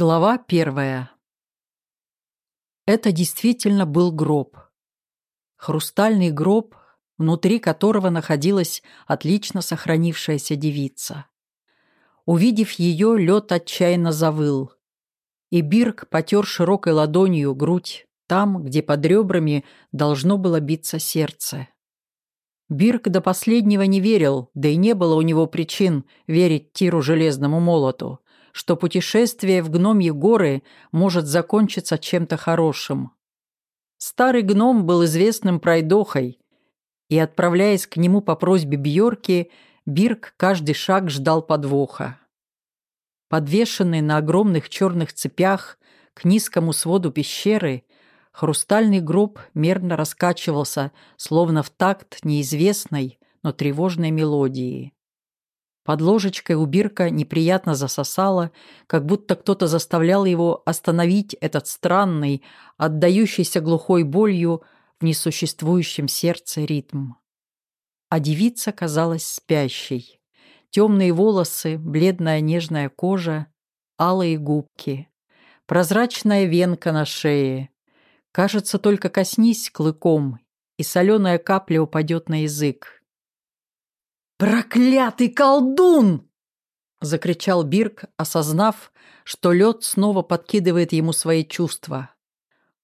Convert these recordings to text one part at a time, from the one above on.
Глава первая. Это действительно был гроб. Хрустальный гроб, внутри которого находилась отлично сохранившаяся девица. Увидев ее, лед отчаянно завыл. И Бирк потер широкой ладонью грудь там, где под ребрами должно было биться сердце. Бирк до последнего не верил, да и не было у него причин верить Тиру Железному Молоту, что путешествие в гномьи горы может закончиться чем-то хорошим. Старый гном был известным пройдохой, и, отправляясь к нему по просьбе Бьорки, Бирк каждый шаг ждал подвоха. Подвешенный на огромных черных цепях к низкому своду пещеры, хрустальный гроб мерно раскачивался, словно в такт неизвестной, но тревожной мелодии. Под ложечкой у Бирка неприятно засосало, как будто кто-то заставлял его остановить этот странный, отдающийся глухой болью в несуществующем сердце ритм. А девица казалась спящей. Темные волосы, бледная нежная кожа, алые губки, прозрачная венка на шее. Кажется, только коснись клыком, и соленая капля упадет на язык. «Проклятый колдун!» — закричал Бирк, осознав, что лед снова подкидывает ему свои чувства.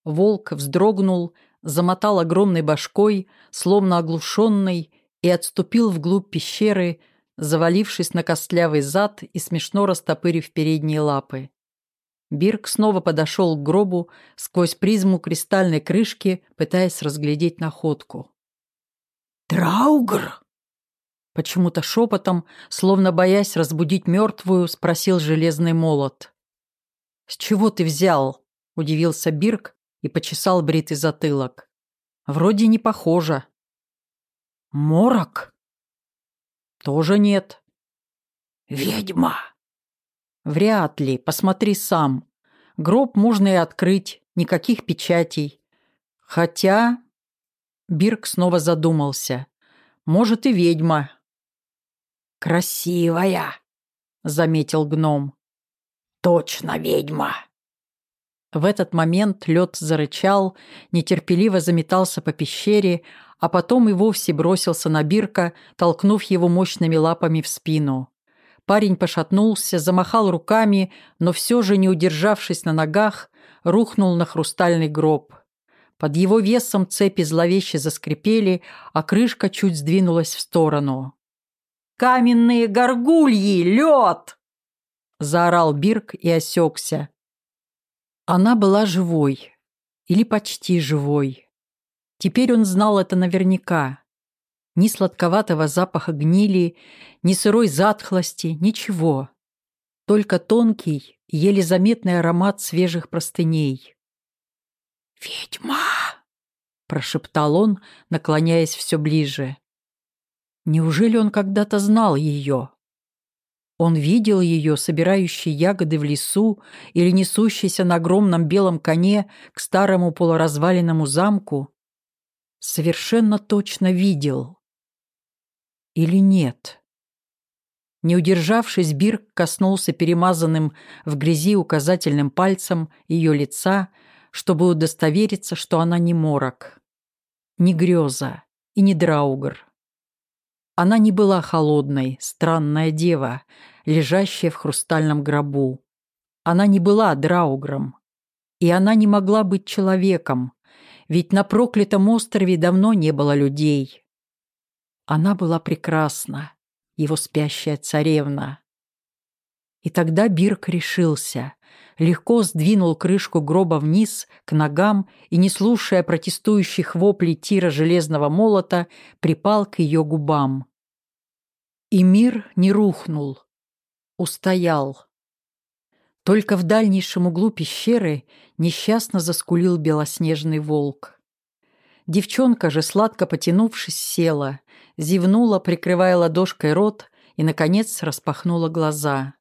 Волк вздрогнул, замотал огромной башкой, словно оглушенный, и отступил вглубь пещеры, завалившись на костлявый зад и смешно растопырив передние лапы. Бирк снова подошел к гробу сквозь призму кристальной крышки, пытаясь разглядеть находку. «Траугр!» Почему-то шепотом, словно боясь разбудить мертвую, спросил железный молот. «С чего ты взял?» – удивился Бирк и почесал бритый затылок. «Вроде не похоже». «Морок?» «Тоже нет». «Ведьма?» «Вряд ли. Посмотри сам. Гроб можно и открыть, никаких печатей. Хотя...» Бирк снова задумался. «Может, и ведьма, «Красивая», — заметил гном. «Точно ведьма». В этот момент лед зарычал, нетерпеливо заметался по пещере, а потом и вовсе бросился на Бирка, толкнув его мощными лапами в спину. Парень пошатнулся, замахал руками, но все же, не удержавшись на ногах, рухнул на хрустальный гроб. Под его весом цепи зловеще заскрипели, а крышка чуть сдвинулась в сторону. Каменные горгульи! Лед!» Заорал Бирк и осекся. Она была живой. Или почти живой. Теперь он знал это наверняка. Ни сладковатого запаха гнили, ни сырой затхлости, ничего. Только тонкий, еле заметный аромат свежих простыней. «Ведьма!» – прошептал он, наклоняясь все ближе. Неужели он когда-то знал ее? Он видел ее, собирающей ягоды в лесу или несущейся на огромном белом коне к старому полуразваленному замку? Совершенно точно видел. Или нет? Не удержавшись, Бирк коснулся перемазанным в грязи указательным пальцем ее лица, чтобы удостовериться, что она не морок, не греза и не драугр. Она не была холодной, странная дева, лежащая в хрустальном гробу. Она не была драугром. И она не могла быть человеком, ведь на проклятом острове давно не было людей. Она была прекрасна, его спящая царевна. И тогда Бирк решился, легко сдвинул крышку гроба вниз, к ногам и, не слушая протестующих воплей тира железного молота, припал к ее губам. И мир не рухнул, устоял. Только в дальнейшем углу пещеры несчастно заскулил белоснежный волк. Девчонка же, сладко потянувшись, села, зевнула, прикрывая ладошкой рот, и, наконец, распахнула глаза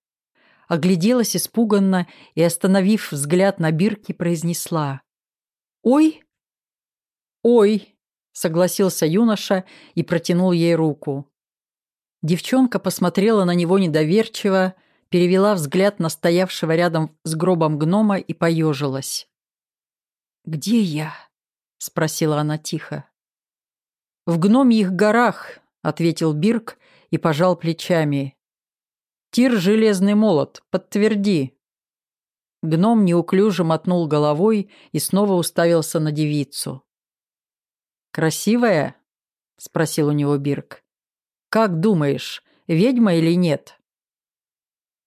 огляделась испуганно и, остановив взгляд на бирке, произнесла «Ой!» «Ой!» — согласился юноша и протянул ей руку. Девчонка посмотрела на него недоверчиво, перевела взгляд на стоявшего рядом с гробом гнома и поежилась. «Где я?» — спросила она тихо. «В гномьих горах», — ответил Бирк и пожал плечами. «Тир железный молот, подтверди». Гном неуклюже мотнул головой и снова уставился на девицу. «Красивая?» — спросил у него Бирк. «Как думаешь, ведьма или нет?»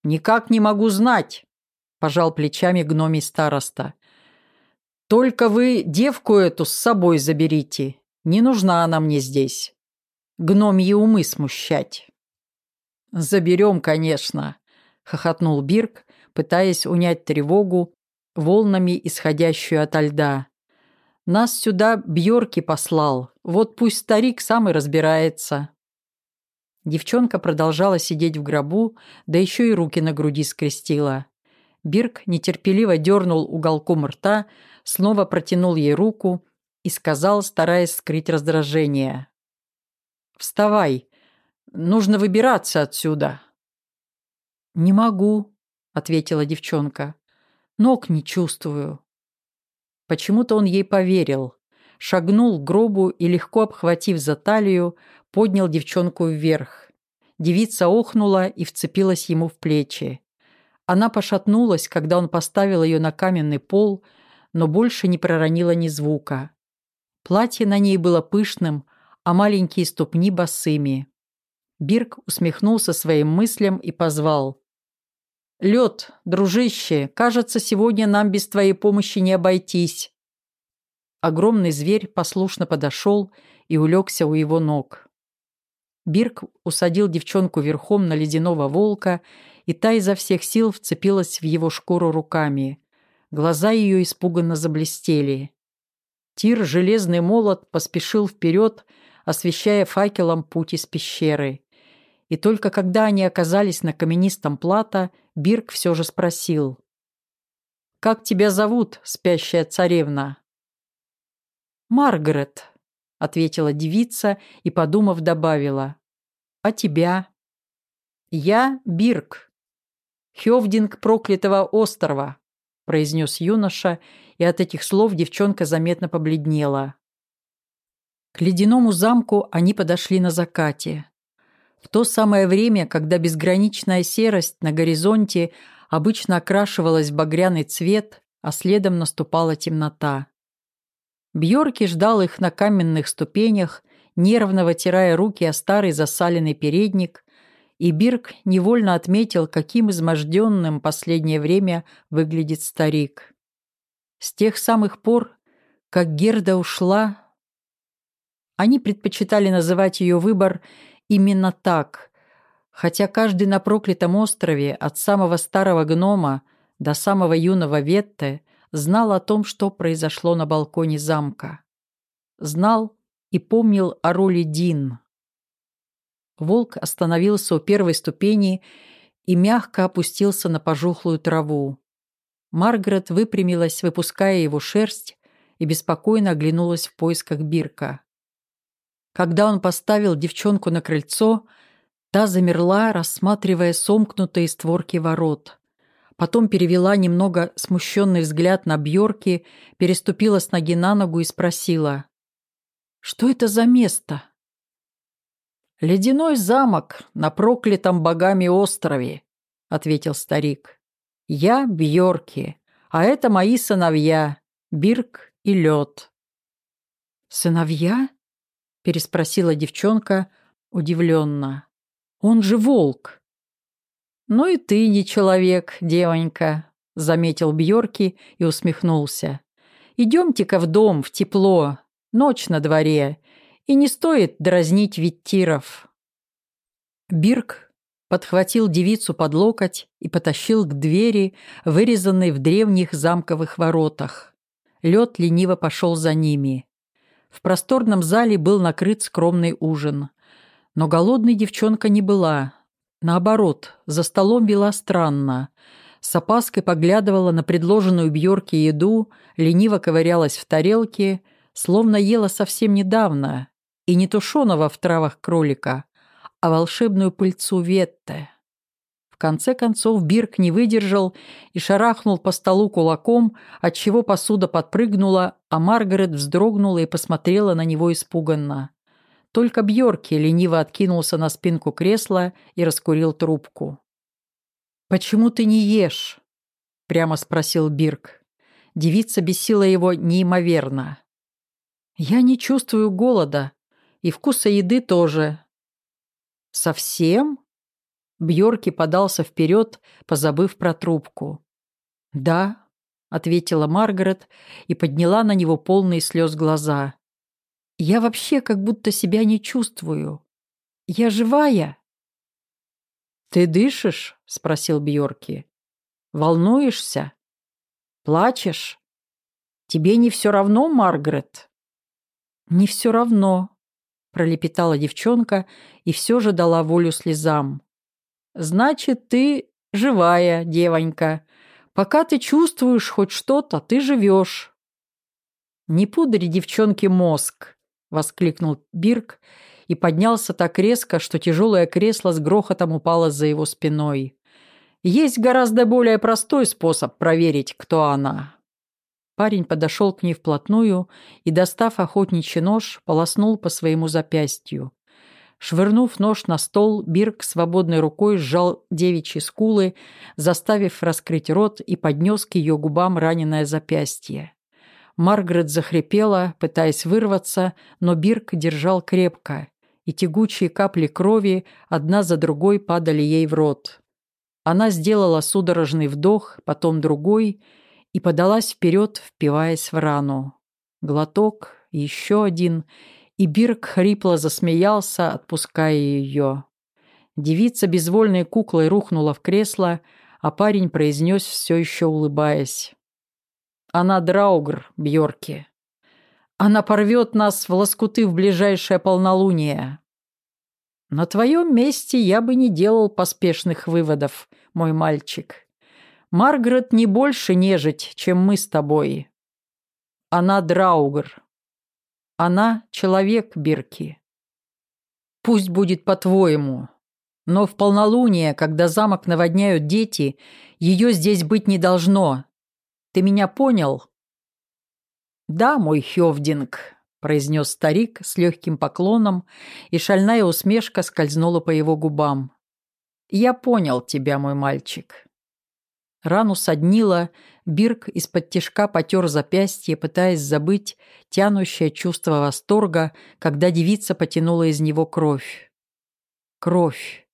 «Никак не могу знать», — пожал плечами гномий староста. «Только вы девку эту с собой заберите. Не нужна она мне здесь. Гномьи умы смущать». «Заберем, конечно», — хохотнул Бирк, пытаясь унять тревогу, волнами исходящую ото льда. «Нас сюда Бьорки послал. Вот пусть старик сам и разбирается». Девчонка продолжала сидеть в гробу, да еще и руки на груди скрестила. Бирк нетерпеливо дернул уголком рта, снова протянул ей руку и сказал, стараясь скрыть раздражение. «Вставай, нужно выбираться отсюда». «Не могу», — ответила девчонка. «Ног не чувствую». Почему-то он ей поверил. Шагнул к гробу и, легко обхватив за талию, поднял девчонку вверх. Девица охнула и вцепилась ему в плечи. Она пошатнулась, когда он поставил ее на каменный пол, но больше не проронила ни звука. Платье на ней было пышным, а маленькие ступни босыми. Бирк усмехнулся своим мыслям и позвал. «Лед, дружище, кажется, сегодня нам без твоей помощи не обойтись». Огромный зверь послушно подошел и улегся у его ног. Бирк усадил девчонку верхом на ледяного волка, и та изо всех сил вцепилась в его шкуру руками. Глаза ее испуганно заблестели. Тир, железный молот, поспешил вперед, освещая факелом путь из пещеры. И только когда они оказались на каменистом плато, Бирк все же спросил. «Как тебя зовут, спящая царевна?» «Маргарет», — ответила девица и, подумав, добавила. «А тебя?» «Я Бирк, Хевдинг проклятого острова», — произнес юноша, и от этих слов девчонка заметно побледнела. К ледяному замку они подошли на закате. В то самое время, когда безграничная серость на горизонте обычно окрашивалась багряный цвет, а следом наступала темнота. Бьорки ждал их на каменных ступенях, нервно вытирая руки о старый засаленный передник, и Бирк невольно отметил, каким изможденным последнее время выглядит старик. С тех самых пор, как Герда ушла, они предпочитали называть ее выбор именно так, хотя каждый на проклятом острове, от самого старого гнома до самого юного Ветте, знал о том, что произошло на балконе замка. Знал и помнил о роли Дин. Волк остановился у первой ступени и мягко опустился на пожухлую траву. Маргарет выпрямилась, выпуская его шерсть, и беспокойно оглянулась в поисках Бирка. Когда он поставил девчонку на крыльцо, та замерла, рассматривая сомкнутые створки ворот. Потом перевела немного смущенный взгляд на Бьорки, переступила с ноги на ногу и спросила. «Что это за место?» «Ледяной замок на проклятом богами острове», — ответил старик. «Я Бьорки, а это мои сыновья, Бирк и Лед». «Сыновья?» — переспросила девчонка удивленно. «Он же волк». «Ну и ты не человек, девонька», — заметил Бьорки и усмехнулся. «Идемте-ка в дом, в тепло. Ночь на дворе, и не стоит дразнить виттиров». Бирк подхватил девицу под локоть и потащил к двери, вырезанной в древних замковых воротах. Лед лениво пошел за ними. В просторном зале был накрыт скромный ужин. Но голодной девчонка не была, Наоборот, за столом вела странно. С опаской поглядывала на предложенную Бьорке еду, лениво ковырялась в тарелке, словно ела совсем недавно, и не тушеного в травах кролика, а волшебную пыльцу ветте. В конце концов Бирк не выдержал и шарахнул по столу кулаком, отчего посуда подпрыгнула, а Маргарет вздрогнула и посмотрела на него испуганно. Только Бьорки лениво откинулся на спинку кресла и раскурил трубку. «Почему ты не ешь?» — прямо спросил Бирк. Девица бесила его неимоверно. «Я не чувствую голода, и вкуса еды тоже». «Совсем?» Бьорки подался вперед, позабыв про трубку. «Да», — ответила Маргарет и подняла на него полные слез глаза. «Я вообще как будто себя не чувствую. Я живая?» «Ты дышишь?» — спросил Бьорки. «Волнуешься? Плачешь? Тебе не все равно, Маргарет?» «Не все равно», — пролепетала девчонка и все же дала волю слезам. Значит, ты живая девонька. Пока ты чувствуешь хоть что-то, ты живешь. Не пудри девчонке мозг, воскликнул Бирк и поднялся так резко, что тяжелое кресло с грохотом упало за его спиной. Есть гораздо более простой способ проверить, кто она. Парень подошел к ней вплотную и, достав охотничий нож, полоснул по своему запястью. Швырнув нож на стол, Бирк свободной рукой сжал девичьи скулы, заставив раскрыть рот и поднес к ее губам раненое запястье. Маргарет захрипела, пытаясь вырваться, но Бирк держал крепко, и тягучие капли крови одна за другой падали ей в рот. Она сделала судорожный вдох, потом другой, и подалась вперед, впиваясь в рану. Глоток, еще один — и Бирк хрипло засмеялся, отпуская ее. Девица безвольной куклой рухнула в кресло, а парень произнес, все еще улыбаясь. «Она Драугр, Бьорки. Она порвет нас в лоскуты в ближайшее полнолуние». «На твоем месте я бы не делал поспешных выводов, мой мальчик. Маргарет не больше нежить, чем мы с тобой. Она Драугр, она человек, Бирки. Пусть будет по-твоему. Но в полнолуние, когда замок наводняют дети, ее здесь быть не должно. Ты меня понял? Да, мой Хевдинг, произнес старик с легким поклоном, и шальная усмешка скользнула по его губам. Я понял тебя, мой мальчик. Рану соднило, Бирк из-под тишка потер запястье, пытаясь забыть тянущее чувство восторга, когда девица потянула из него кровь. Кровь.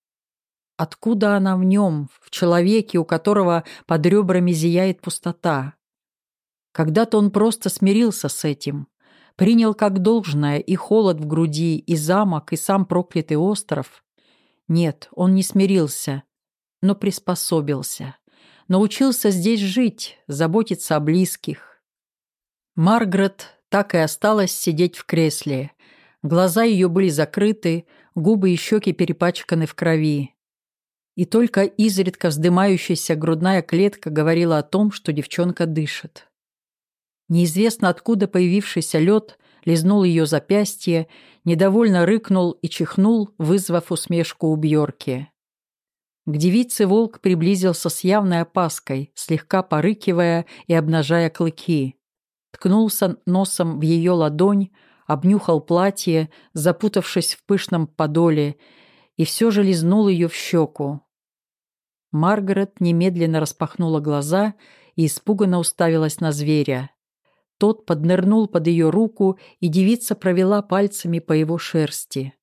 Откуда она в нем, в человеке, у которого под ребрами зияет пустота? Когда-то он просто смирился с этим, принял как должное и холод в груди, и замок, и сам проклятый остров. Нет, он не смирился, но приспособился научился здесь жить, заботиться о близких. Маргарет так и осталась сидеть в кресле. Глаза ее были закрыты, губы и щеки перепачканы в крови. И только изредка вздымающаяся грудная клетка говорила о том, что девчонка дышит. Неизвестно откуда появившийся лед лизнул ее запястье, недовольно рыкнул и чихнул, вызвав усмешку у Бьорки. К девице волк приблизился с явной опаской, слегка порыкивая и обнажая клыки. Ткнулся носом в ее ладонь, обнюхал платье, запутавшись в пышном подоле, и все же лизнул ее в щеку. Маргарет немедленно распахнула глаза и испуганно уставилась на зверя. Тот поднырнул под ее руку, и девица провела пальцами по его шерсти.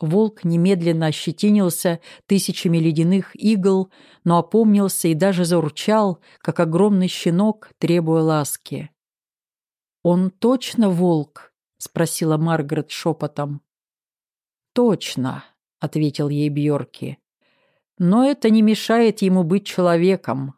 Волк немедленно ощетинился тысячами ледяных игл, но опомнился и даже заурчал, как огромный щенок, требуя ласки. «Он точно волк?» — спросила Маргарет шепотом. «Точно», — ответил ей Бьорки. «Но это не мешает ему быть человеком.